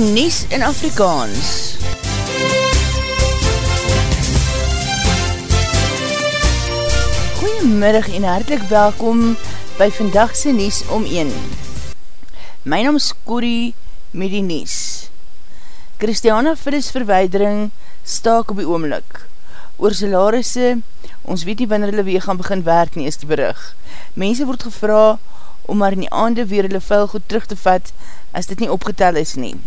die Nies in Afrikaans. Goeiemiddag en hartelijk welkom by vandagse Nies om 1. My naam is Corrie met die Nies. Christiana Phyllis verweidering staak op die oomlik. Oor salarisse, ons weet nie wanneer hulle weer gaan begin werk nie, is die berug. Mense word gevra om maar in die aande weer hulle vuil goed terug te vat as dit nie opgetel is nie.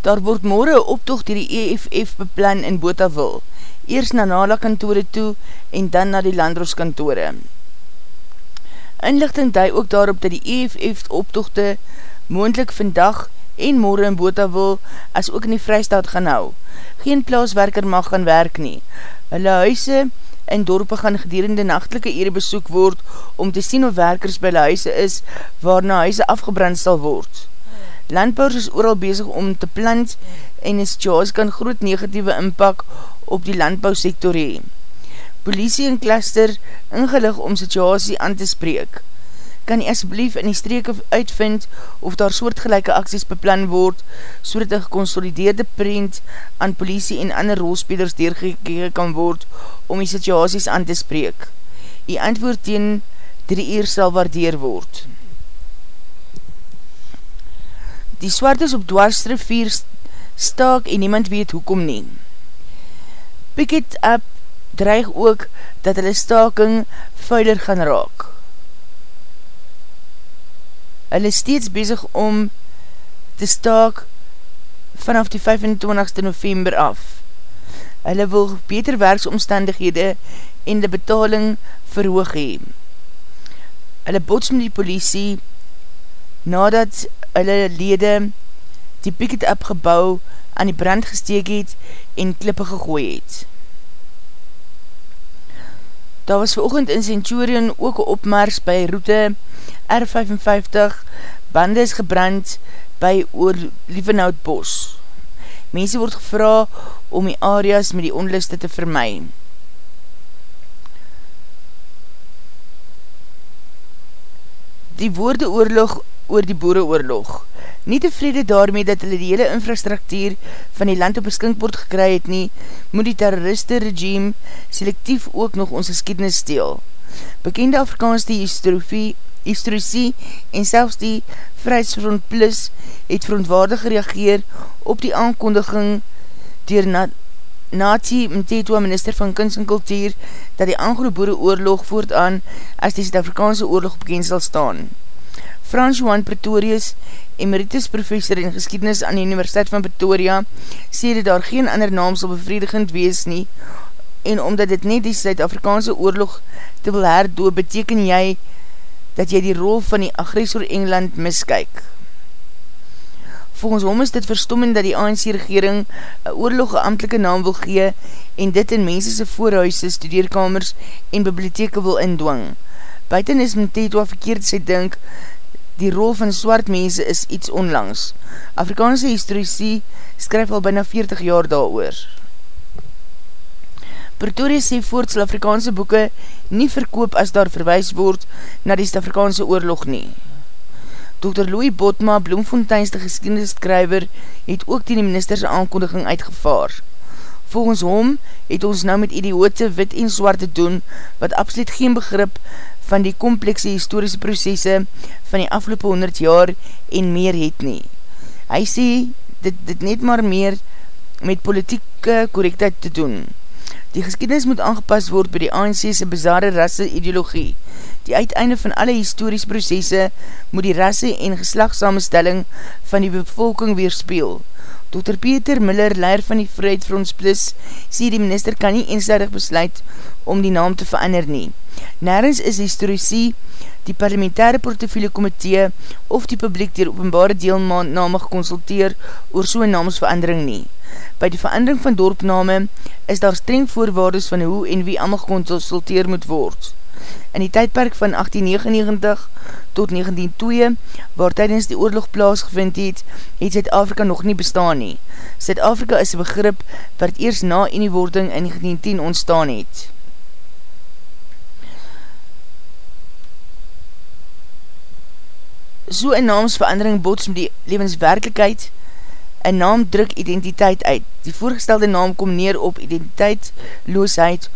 Daar word morgen een optocht dier die EFF beplan in Botawil, eers na Nala kantore toe en dan na die Landros kantore. Inlichting dui ook daarop dat die EFF optochte moendlik vandag en morgen in Botawil as ook in die vrystaat gaan hou. Geen plaaswerker mag gaan werk nie. Hulle huise in dorpe gaan gedurende nachtelike ere besoek word om te sien of werkers by die huise is waarna huise afgebrand sal word. Landbouwers is ooral bezig om te plant en die situasie kan groot negatieve inpak op die landbouwsektor hee. Politie en klaster ingelig om situasie aan te spreek. Kan jy asblief in die streke uitvind of daar soortgelijke acties beplan word, so dat een geconsolideerde print aan politie en ander rolspelers deurgekeke kan word om die situasies aan te spreek. Die antwoord teen drie uur sal waardeer word. Die swart is op dwarsrivier staak en niemand weet hoekom nie. Pick it up dreig ook dat hulle staking vuiler gaan raak. Hulle is steeds bezig om te staak vanaf die 25 november af. Hulle wil beter werksomstandighede en die betaling verhoog hee. Hulle bots met die politie nadat hulle lede die picket up gebouw aan die brand gesteek het en klippe gegooi het. Daar was veroogend in Centurion ook een opmars by route R55, bande is gebrand by oor Lievenhout Bos. Mense word gevra om die areas met die onliste te vermy. Die woorde oorlog oor die boereoorlog. Nie tevrede daarmee dat hulle die hele infrastruktuur van die land op beskinkbord gekry het nie, moet die terroriste regime selectief ook nog ons geskiednis steel. Bekende Afrikaanse historie, historie en selfs die Vrijheidsfront Plus het verontwaardig gereageer op die aankondiging dier na Nazi Mtetua, minister van kunst en kultuur, dat die aangroe boereoorlog voortaan as die Zuid-Afrikaanse oorlog bekend sal staan. Frans Johan Pretorius, emeritus professor in geskiednis aan die Universiteit van Pretoria, sê dat daar geen ander naam sal bevredigend wees nie, en omdat dit net die Suid-Afrikaanse oorlog te wil herdoe, beteken jy dat jy die rol van die agressor Engeland miskyk. Volgens hom is dit verstommend dat die ANC-regering een oorlog een amtelike naam wil gee en dit in mensese voorhuise, studeerkamers en bibliotheke wil indwang. Buiten is Mtetwa verkeerd sy dink die rol van swart mense is iets onlangs. Afrikaanse historici skryf al byna 40 jaar daar oor. Pretoria sê voort sal Afrikaanse boeken nie verkoop as daar verwijs word na die Afrikaanse oorlog nie. Dr. Louis Botma, Bloemfonteinste geskiedeniskryver, het ook die ministerse aankondiging uitgevaar. Volgens hom het ons nou met idiote wit en zwart te doen, wat absoluut geen begrip van die komplekse historische processe van die afgelopen 100 jaar en meer het nie. Hy sê dit, dit net maar meer met politieke correctheid te doen. Die geschiedenis moet aangepas word by die ANC'se bizarre rasse ideologie. Die uiteinde van alle historische processe moet die rasse en geslagssamenstelling van die bevolking weerspeel. Dr. Peter Miller, leier van die Vrijheidsfront Plus, sê die minister kan nie eensluidig besluit om die naam te verander nie. Nergens is historici, die parlementaire portofiele komitee of die publiek dier openbare deelname geconsulteer oor so'n naamsverandering nie. By die verandering van dorpname is daar streng voorwaardes van hoe en wie allemaal geconsulteer moet word in die tydperk van 1899 tot 1902, waar tydens die oorlog plaasgevind het, het Zuid-Afrika nog nie bestaan nie. Zuid-Afrika is een begrip wat eers na eniewording in 1910 ontstaan het. So een naamsverandering bots met die levenswerkelijkheid, een naam druk identiteit uit. Die voorgestelde naam kom neer op identiteitloosheid,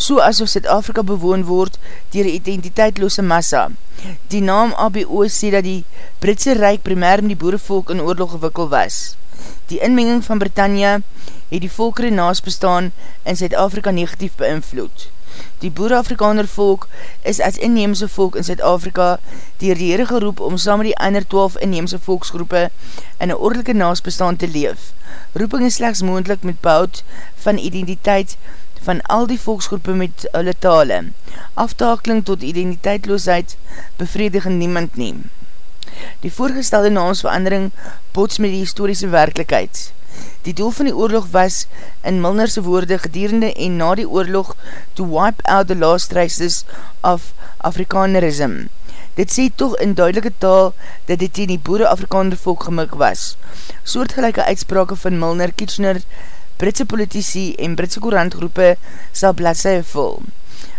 so asof Zuid-Afrika bewoon word dier die identiteitloose massa. Die naam ABO sê dat die Britse Rijk primair met die boerevolk in oorlog gewikkel was. Die inmenging van Britannia het die volkere naas bestaan in Zuid-Afrika negatief beïnvloed. Die boer-Afrikaner volk is as inheemse volk in Zuid-Afrika dier die Heere geroep om saam met die ander 12 inheemse volksgroepe in een ordelike naasbestaan te leef. Roeping is slechts moendlik met boud van identiteit van al die volksgroepe met hulle tale. Aftakeling tot identiteitloosheid bevredigen niemand neem. Die voorgestelde naamsverandering bots met die historische werkelijkheid. Die doel van die oorlog was, in Milnerse woorde, gedierende en na die oorlog to wipe out the last traces of Afrikanerism. Dit sê toch in duidelike taal dat dit in die boere Afrikaner volk gemik was. Soortgelijke uitsprake van Milner, Kitchener, Britse politici en Britse korantgroepe sal bladseie vol.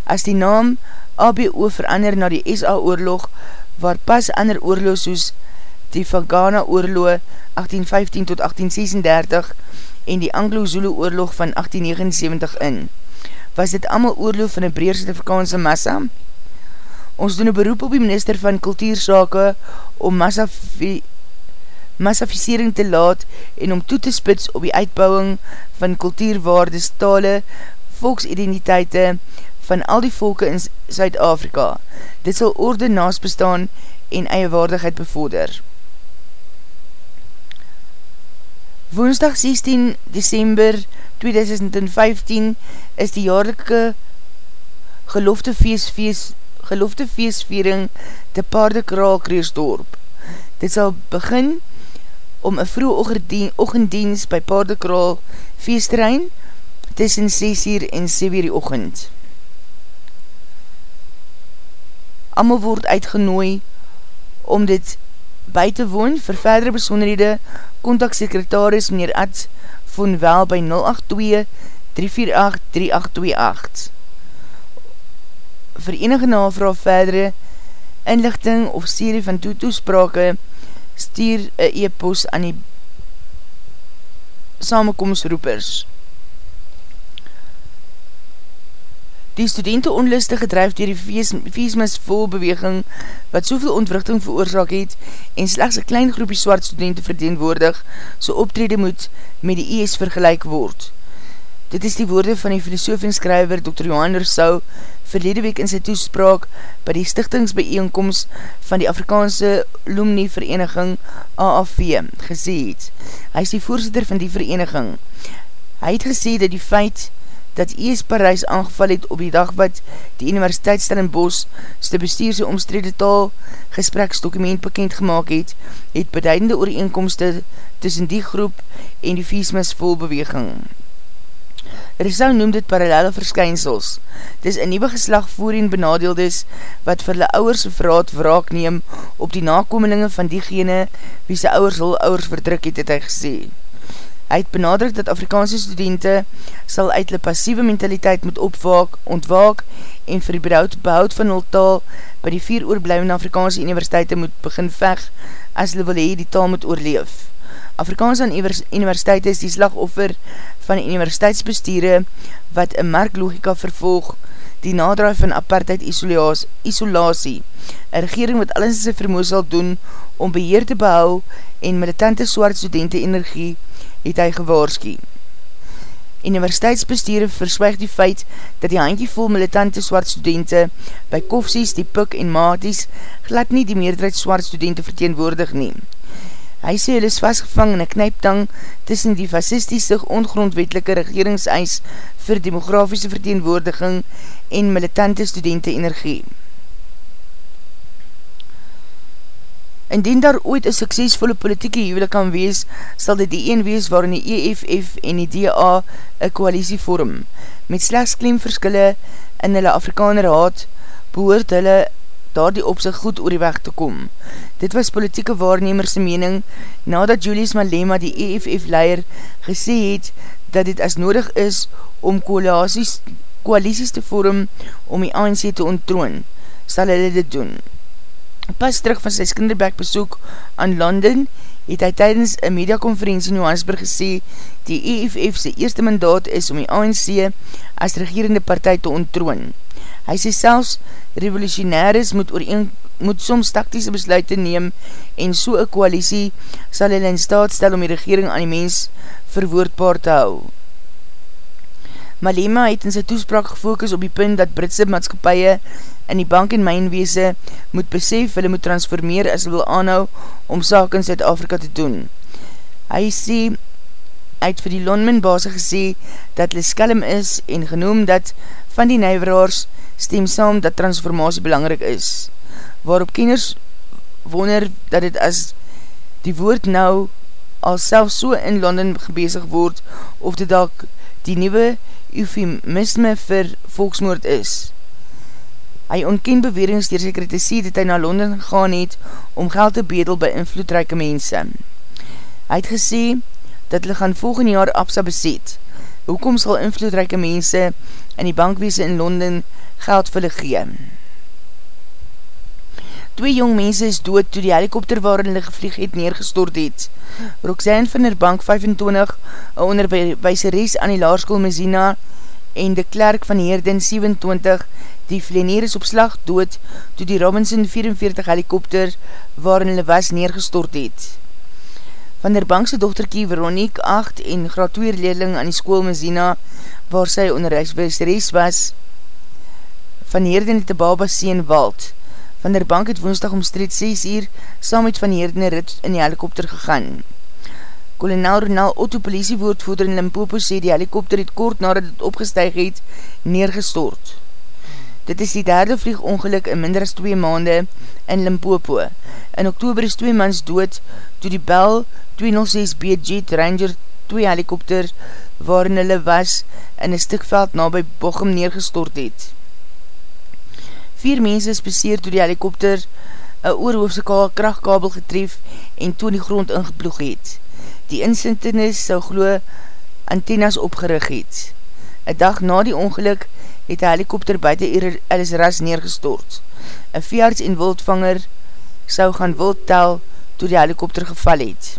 As die naam ABO verander na die SA-oorlog, waar pas ander oorlog soos die Vagana oorlog 1815 tot 1836 en die Anglo-Zulu oorlog van 1879 in. Was dit allemaal oorlog van die breerse Afrikaanse massa? Ons doen een beroep op die minister van kultuursake om massafisering te laat en om toe te spits op die uitbouwing van kultuurwaardes, tale, volksidentiteite van al die volke in Zuid-Afrika. Dit sal orde naast bestaan en eie waardigheid bevorder. Woensdag 16 December 2015 is die jaarlijke gelofte feestfeest gelofte feestviering te Paardekraal Kreersdorp. Dit sal begin om een vroeg ochenddienst by Paardekraal feestrein tussen 6 uur en 7 uur die ochend. Amal word uitgenooi om dit by te woon. Vir verdere besonderhede, kontak sekretaris meneer Ad van Wel by 082-348-3828. Vir enige navraag verdere inlichting of serie van toetoesprake, stuur een e-post aan die samenkomstroepers. Die studenten onluste gedrijf dier die Viesmis volbeweging wat soveel ontwrichting veroorzaak het en slechts een klein groepie swart studenten verdeenwoordig so optrede moet met die IS vergelijk word. Dit is die woorde van die filosoof en skryver Dr. Johan Rousseau verlede week in sy toespraak by die stichtingsbijeenkomst van die Afrikaanse Lumni Vereniging AAV gesê het. Hy is die voorzitter van die vereniging. Hy het gesê dat die feit dat ES Parijs aangeval het op die dag wat die Universiteit Stellenbosch ste bestuurse omstrede taal gespreksdokument bekend gemaakt het, het beduidende ooreenkomste tussen die groep en die Viesmis volbeweging. Rizal noem dit parallele verskynsels. Dit is een nieuwe geslag voorheen benadeeldes wat vir hulle ouwers verraad wraak neem op die nakomelinge van diegene wie sy ouwers hul ouwers verdruk het, het hy gesê. Hy het benadruk dat Afrikaanse studenten sal uit die passieve mentaliteit moet opwaak, ontwaak en vir die behoud, behoud van hul taal by die vier oorblijwende Afrikaanse universiteite moet begin veg as hulle wil hee die taal moet oorleef. Afrikaanse universiteite is die slagoffer van die universiteitsbestuurde wat een marklogika vervolg die nadraai van apartheid isolatie, een regering wat alles in sy vermoe sal doen om beheer te behou en militante swart studenten energie het hy gewaarski. Universiteitsbestuur verswijg die feit dat die handjie vol militante swart studenten by kofsies, die puk en maties glad nie die meerderheid swart studenten verteenwoordig neem. Hy sê hulle is vastgevang in een knijptang tussen die fascistische ongrondwetelike regeringseis vir demografische verteenwoordiging en militante studenten energie. Indien daar ooit een suksesvolle politieke huwelik kan wees, sal dit die een wees waarin die EFF en die DA een koalisie vorm. Met slechts klemverskille in hulle Afrikaner haat, behoort hulle daar die opzicht goed oor die weg te kom. Dit was politieke waarnemerse mening nadat Julius Malema die EFF-leier gesê het dat dit as nodig is om koalisies te vorm om die ANC te ontroon, sal hulle dit doen. Pas terug van sy skinderbek besoek aan London, het hy tydens een mediakonferentie in Johannesburg gesê die EFF sy eerste mandaat is om die ANC as regerende partij te ontroon. Hy sê selfs revolutionaires moet, ooreen, moet soms taktiese besluit neem en so een koalisie sal hy in staat stel om die regering aan die mens verwoordbaar te hou. Malema het in sy toespraak gefokus op die punt dat Britse maatskapie in die bank en mijnweese moet besef, hulle moet transformeer as hulle wil aanhou om saak in Zuid-Afrika te doen. Hy sê, hy het vir die Lonmin base gesê dat hulle skelm is en genoem dat van die nijveraars stem saam dat transformatie belangrijk is. Waarop kenners wonder dat het as die woord nou al self so in Londen gebezig word of dit dalk die nieuwe eufemisme vir volksmoord is. Hy ontken bewerings dier sy kritisie dat hy na Londen gegaan het om geld te bedel by invloedrijke mense. Hy het gesê dat hulle gaan volgende jaar Absa beset. Hoekom sal invloedrijke mense in die bankweese in Londen geld vir hulle gee? Twee jong mense is dood toe die helikopter waarin hulle gevlieg het neergestort het. Roxanne van der Bank 25, een onderwijseres aan die laarskool Mezina en de klerk van Heerden 27, die vleneer is op slag dood toe die Robinson 44 helikopter waarin hulle was neergestort het. Van der Bankse dochterkie Veronique 8 en graad 2 leerling aan die school Mezina waar sy onderwijseres was, van Heerden het de baba sien Wald, Van der Bank het woensdag omstreed 6 uur saam met Van Heerden rit in die helikopter gegaan. Kolonel Ronald Otto politiewoordvoerder in Limpopo sê die helikopter het kort nadat het opgestuig het neergestort. Dit is die derde vliegongeluk in minder as 2 maande in Limpopo. In oktober is 2 mans dood toe die Bell 206B Jet Ranger 2 helikopter waarin hulle was in een stikveld na by Bochum neergestort het. Vier mense is beseer toe die helikopter een oorhoofse krachtkabel getref en toe die grond ingeploeg het. Die insintenis sou glo antennas opgerig het. Een dag na die ongeluk het die helikopter buiten Alice Ras neergestort. Een veearts en wildvanger sou gaan wild tel toe die helikopter geval het.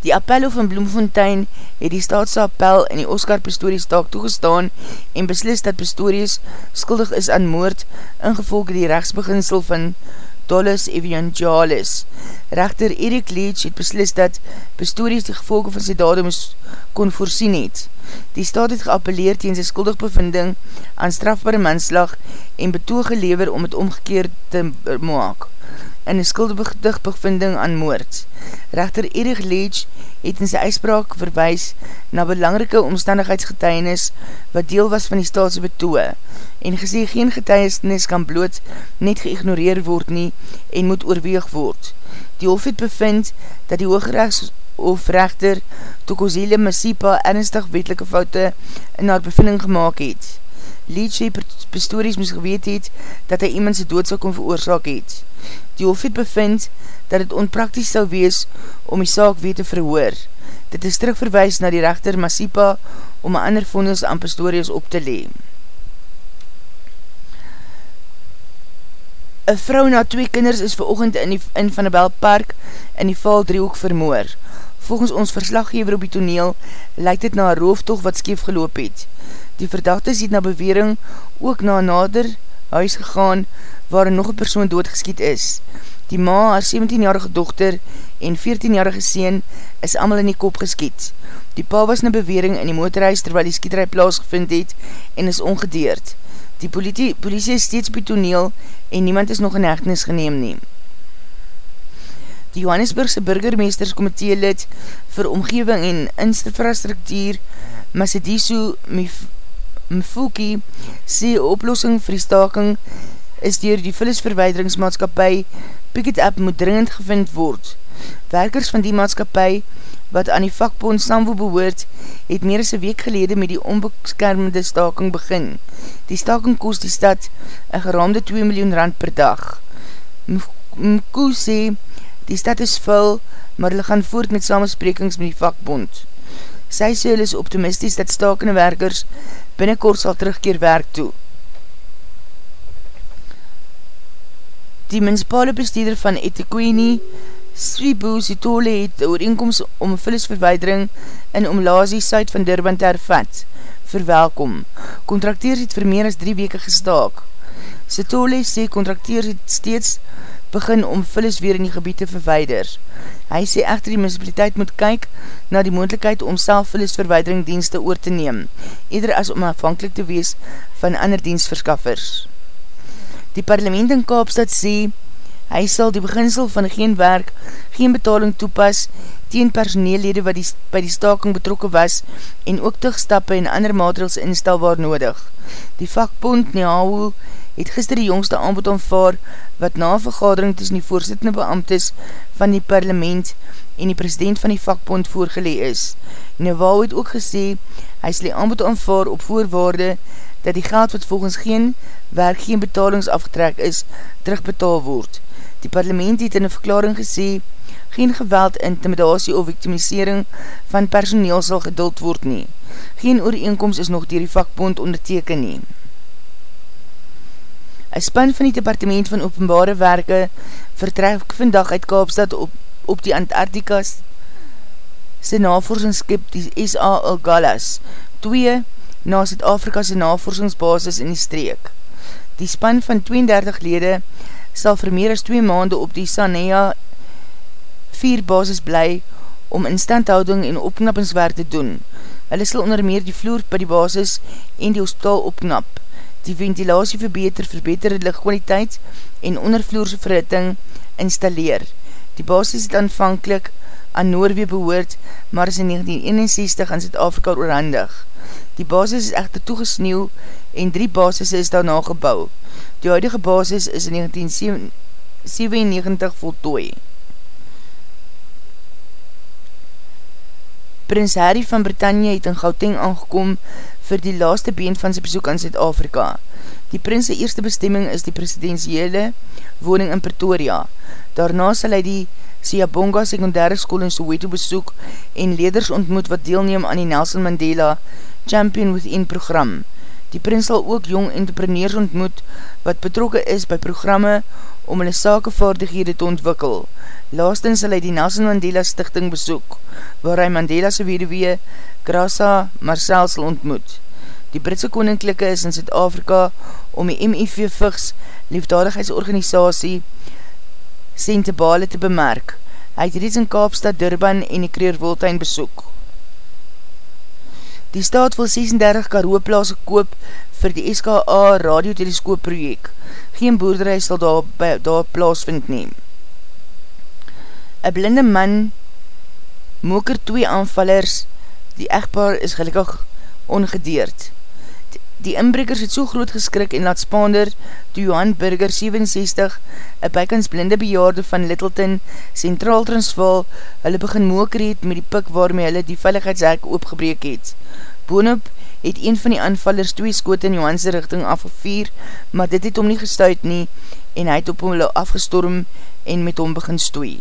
Die appelhof in Bloemfontein het die staatse appel in die Oscar Pistorius taak toegestaan en beslis dat Pistorius skuldig is aan moord ingevolge die rechtsbeginsel van Dolus Evangelis. Rechter Erik Leach het beslis dat Pistorius die gevolge van sy dade moes kon voorsien het. Die staat het geappeleerd tegen sy skuldig bevinding aan strafbare manslag en betoog gelever om het omgekeerd te maak in een skuldig bevinding aan moord. Rechter Erich Leach het in sy uitspraak verwijs na belangrike omstandigheidsgetuienis wat deel was van die staatse betoe en gesê geen getuienis kan bloot net geignoreer word nie en moet oorweeg word. Die hof het bevind dat die hoogrechts of rechter Tokozele Masipa ernstig wetelike foute in haar bevinding gemaakt het. Leach het bestories moes geweet het dat hy iemand sy dood sal kon veroorzaak het. Die hof het bevind dat het onprakties sal wees om die saak weet te verhoor. Dit is terugverwijs na die rechter Masipa om een ander vondes aan Pastorius op te leem. Een vrou na twee kinders is veroogend in, die, in Van der Bel Park in die val driehoek vermoor. Volgens ons verslaggever op die toneel lyk dit na een rooftocht wat skeef geloop het. Die verdachte het na bewering ook na nader huis gegaan waar nog een persoon doodgeskiet is. Die ma, haar 17-jarige dochter en 14-jarige seen is allemaal in die kop geskiet. Die pa was na bewering in die motorhuis terwyl die skieterij plaasgevind het en is ongedeerd. Die politie, politie is steeds by toneel en niemand is nog in hechtenis geneem neem. Die Johannesburgse burgermeesterskomitee lid vir omgeving en infrastruktuur Masediso Mfuki sê oplossing vir die staking is dier die vullisverweideringsmaatskapie Picket Up moet dringend gevind word. Werkers van die maatskapie, wat aan die vakbond Samwo behoort, het meer as een week gelede met die onbeskermende staking begin. Die staking kost die stad een geraamde 2 miljoen rand per dag. Mko sê, die stad is vul, maar hulle gaan voort met samensprekings met die vakbond. Sy sê hulle is optimisties dat stakende werkers binnenkort sal terugkeer werk toe. Die municipale bestuurder van Etequini, Sribu Sitole, het ooreenkomst om vullisverweidering in Omlazie, Suid van Durban te hervat, verwelkom. Contracteers het vir meer as drie weke gestaak. Sitole sê contracteers het steeds begin om vullis weer in die gebied te verweider. Hy sê echter die municipaliteit moet kyk na die moendlikheid om self vullisverweidering dienste oor te neem, eerder as om afhankelijk te wees van ander dienstverskaffers. Die parlement in Kaapstad sê, hy sal die beginsel van geen werk, geen betaling toepas, teen personeellede wat die, by die staking betrokken was en ook tigstappe en ander maatregels instel waar nodig. Die vakbond Nehawu het gister die jongste aanbod aanvaar wat na vergadering tussen die voorzittende beambtes van die parlement en die president van die vakbond voorgelee is. Nehawu het ook gesê hy sal die aanbod aanvaar op voorwaarde dat die geld wat volgens geen werk geen betalings afgetrek is, terugbetaal word. Die parlement het in een verklaring gesê geen geweld, intimidatie of victimisering van personeel sal geduld word nie. Geen ooreenkomst is nog dier die vakbond onderteken nie. Een span van die departement van openbare werke vertrek vandag uit Kaapstad op, op die Antarktika sy navorsingsskip die S.A. Galas, 2 na Zuid-Afrika sy navorsingsbasis in die streek. Die span van 32 lede sal vir meer as 2 maande op die Sanea vier basis bly om instandhouding en opknappingswerk te doen. Hulle sal onder meer die vloer by die basis en die hospitaal opknap, die ventilatie verbeter, verbeter die lichtkwaliteit en ondervloerse verhitting installeer. Die basis het aanvankelijk aan Noorwee behoort, maar is in 1961 aan Zuid-Afrika oorhandig. Die basis is echter toegesneeuw en drie basis is daarna gebouw. Die huidige basis is in 1997 voltooi. Prins Harry van Britannia het in Gauteng aangekom vir die laaste been van sy bezoek aan Zuid-Afrika. Die prins sy eerste bestemming is die presidentiële woning in Pretoria. Daarna sal hy die Siabonga secundaire school in Soweto besoek en leders ontmoet wat deelneem aan die Nelson Mandela Champion Within program. Die prins sal ook jong entrepreneurs ontmoet wat betrokke is by programme om hulle sakevaardighede te ontwikkel. Laastens sal hy die Nelson Mandela Stichting besoek, waar hy Mandela se weduwee Grasa Marcel sal ontmoet. Die Britse Koninklijke is in Zuid-Afrika om die MIV Vigs liefdadigheidsorganisatie Sentebale te bemerk. Hy het reeds in Kaapstad, Durban en die Kreerwoltuin besoek. Die staat wil 36 karoeplaas koop vir die SKA radioteleskoop projek. Geen boerderij sal daar, daar plaas vind neem. Een blinde man moker twee aanvallers, die echtpaar is gelukkig ongedeerd. Die inbrekers het so groot geskrik en laat spaander toe Johan Burger 67, een bykans blinde bejaarde van Littleton, Centraal Transvaal, hulle begin moker het met die pik waarmee hulle die veiligheidshek oopgebreek het. Boonop het een van die aanvallers twee skoot in Johanse richting afgevier, maar dit het hom nie gestuid nie en hy het op hulle afgestorm en met hom begin stoei.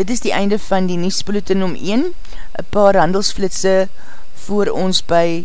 Dit is die einde van die Niesbulletin om 1, een paar handelsflitse voor ons by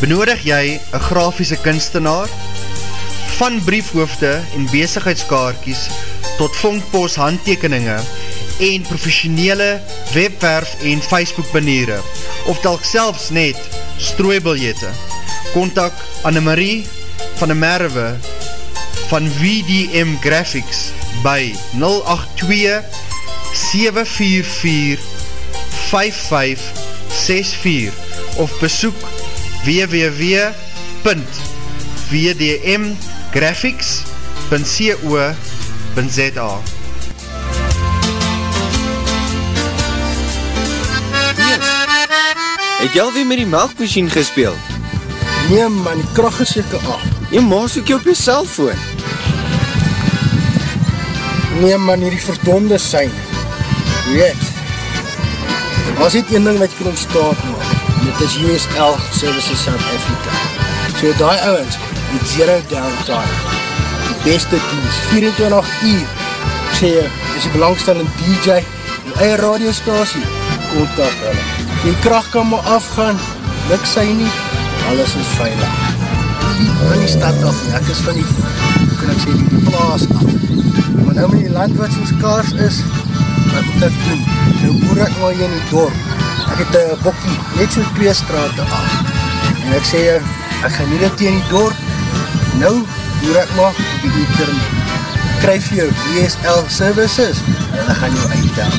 Benodig jy een grafiese kunstenaar? Van briefhoofde en bezigheidskaartjes tot vondpost handtekeninge en professionele webwerf en Facebook baniere of telk selfs net strooibiljette. Contact Annemarie van de Merwe van VDM Graphics by 082 744 5564 of besoek www.vdmgraphics.co.za Het jy alweer met die melkmachine gespeeld? Nee man, die kracht is jyke af. Jy maas ook jy op jy cellfoon. Nee man, hier die verdonde sein. Weet, was niet een ding wat jy kan ontstaan maak. Dit is USL Services South Africa. So die ouwens, die zero downtime. Die beste dienst, 24 uur. Ek sê jy, is die belangstellende DJ, die eie radiostasie, kontak hulle die kracht kan maar afgaan, luk sy nie, alles is veilig. Van die stad af, ek is van die, hoe kan ek sê, die plaas af. Maar nou met die land wat soos kaars is, wat moet ek doen? Nou boer ek maar hier in die dorp. Ek het een bokkie, net so twee straten af. En ek sê, ek gaan nie dit in die dorp, nou boer ek maar op die internet. Kryf jou DSL services, en dan gaan jou uitdaan.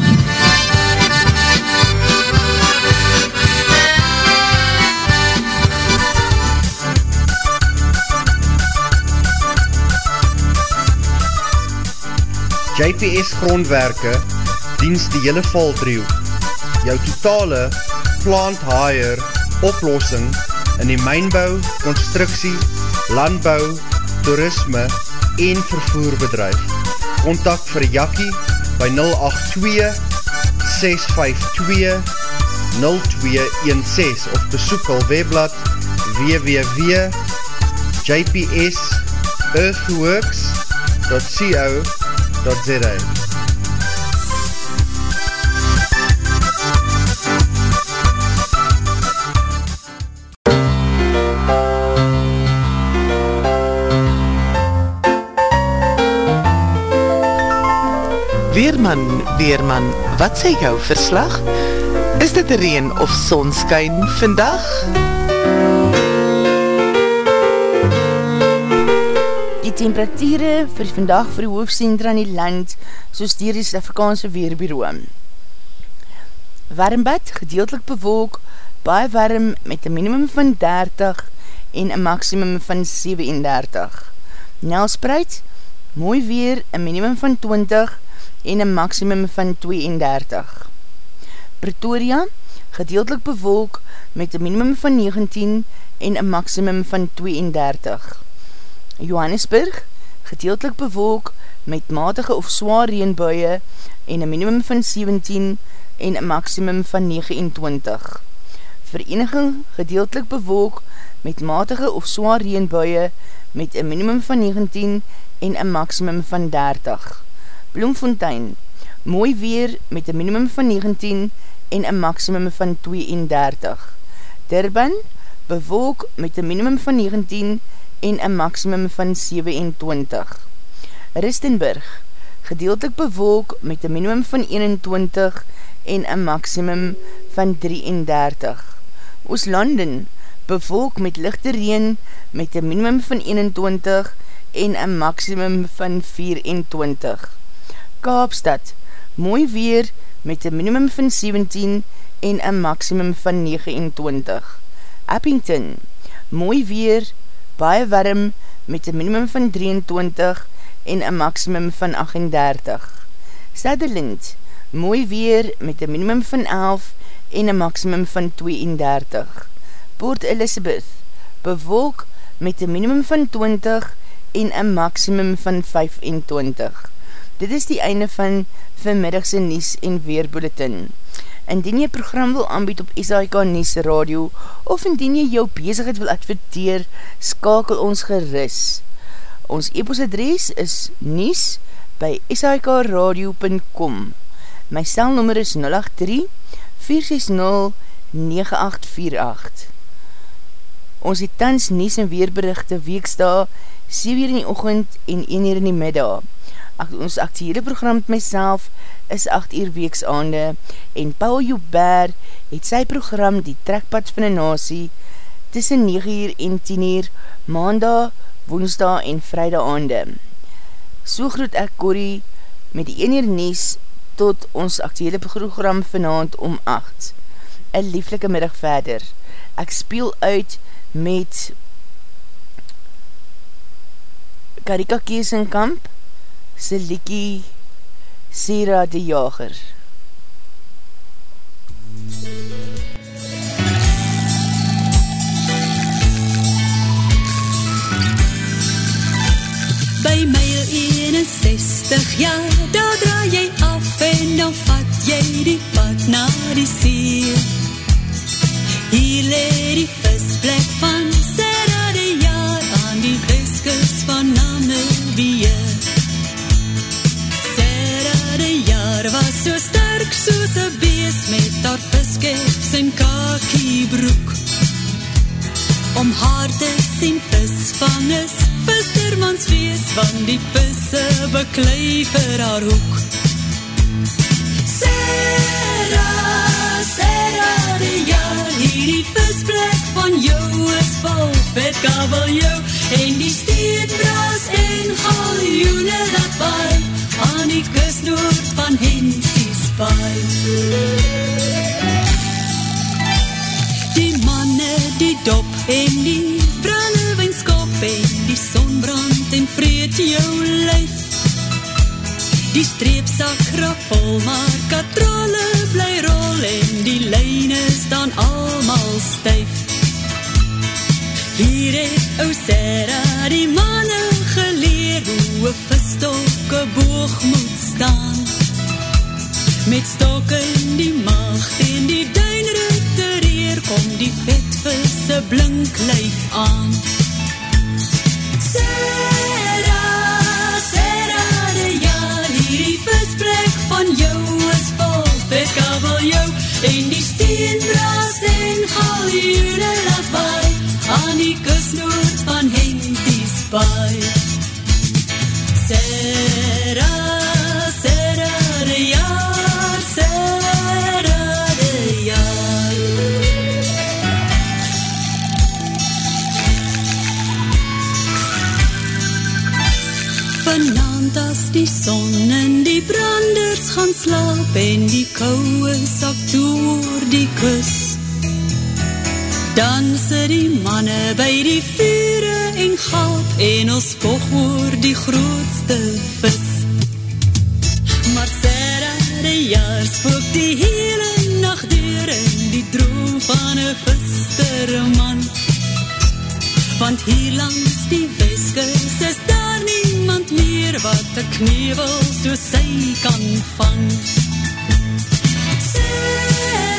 JPS grondwerke diens die hele valdriehoek. Jou totale plant hire oplossing in die mijnbouw, constructie, landbouw, toerisme en vervoerbedrijf. Contact vir Jakkie by 082 652 0216 of besoek al webblad www.jpsearthworks.co.za Weerman, Weerman, wat sê jou verslag? Is dit reen of sonskyn vandag? die temperatuurde vir vandag vir die hoofdcentra in die land, soos dier die Afrikaanse Weerbureau. Warmbad, gedeeltelik bewolk, baie warm met een minimum van 30 en een maximum van 37. Nelspreid, mooi weer, een minimum van 20 en een maximum van 32. Pretoria, gedeeltelik bewolk met een minimum van 19 en een maximum van 32. Johannesburg, gedeeltelik bewolk met matige of zwaar reenbuie en een minimum van 17 en een maximum van 29. Vereniging, gedeeltelik bewolk met matige of zwaar reenbuie met een minimum van 19 en een maximum van 30. Bloemfontein, mooi weer met een minimum van 19 en een maximum van 32. Durban, bewolk met een minimum van 19 en een maximum van 27. Ristenburg, gedeeltelik bewolk met een minimum van 21 en een maximum van 33. Ooslanden, bewolk met lichte reen met een minimum van 21 en een maximum van 24. Kaapstad, mooi weer met een minimum van 17 en een maximum van 29. Eppington, mooi weer, baie warm met een minimum van 23 en een maximum van 38. Sutherland, mooi weer met een minimum van 11 en een maximum van 32. Port Elizabeth, bewolk met een minimum van 20 en een maximum van 25. Dit is die einde van vanmiddagse Nies en Weerbulletin. Indien jy program wil aanbied op SAIK Nies Radio of indien jy jou bezigheid wil adverteer, skakel ons geris. Ons e-postadres is nies by sikradio.com My selnummer is 083 460 9848 Ons het tans nies en weerberichte weeksta 7 uur in die ochend en 1 uur in die middag. Ons actiehede program met myself is 8 uur weeks aande en Paul Joubert het sy program Die Trekpad van die Nasie tussen 9 uur en 10 uur maandag, woensdag en vrijdag aande. So groet ek Corrie met die 1 uur nies tot ons actiehede program vanavond om 8. Een lieflike middag verder. Ek speel uit met Karika Keesenkamp se liekie Sira de Jager. By myl 61 jaar, daar draai jy af en dan vat jy die pad na die see. Hier leer die kakiebroek. Om haar te sien visvang is vistermans wees, want die visse beklui vir haar hoek. Sarah, Sarah, die jaar, hierdie visplek van jou is vol vet kabeljou, en die steenbras en galjoene dat baie, aan die kusnoord van Henties Baai. Die dop en die brandewijnskop en die sonbrand en vreet jou lijf. Die streepsak rap vol, maar katrole bly rol en die lijne staan almal stuif. Hier het ou Sarah die manne geleer hoe een vistok een boog moet staan. Met stok in die macht en die duinruk te reer, kom die vetvisse blink lijf aan. Sarah, die kus Dan sit die manne by die vure en gaap En ons koch oor die grootste vis. Maar Sarah jaar spook die hele nacht deur In die droom van een visterman Want hier langs die wiskus is daar niemand meer Wat een knevel so sy kan vang. Sarah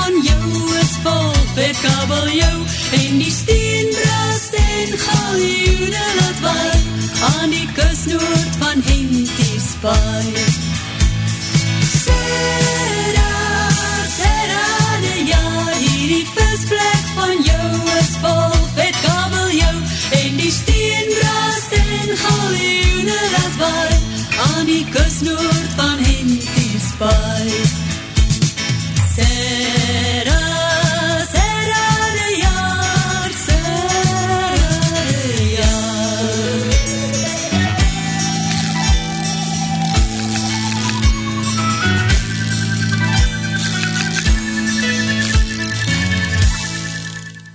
van jou is vol vet kabeljou En die steenbras en galjoene laat waai Aan die kus noord van Henties Bay. Sê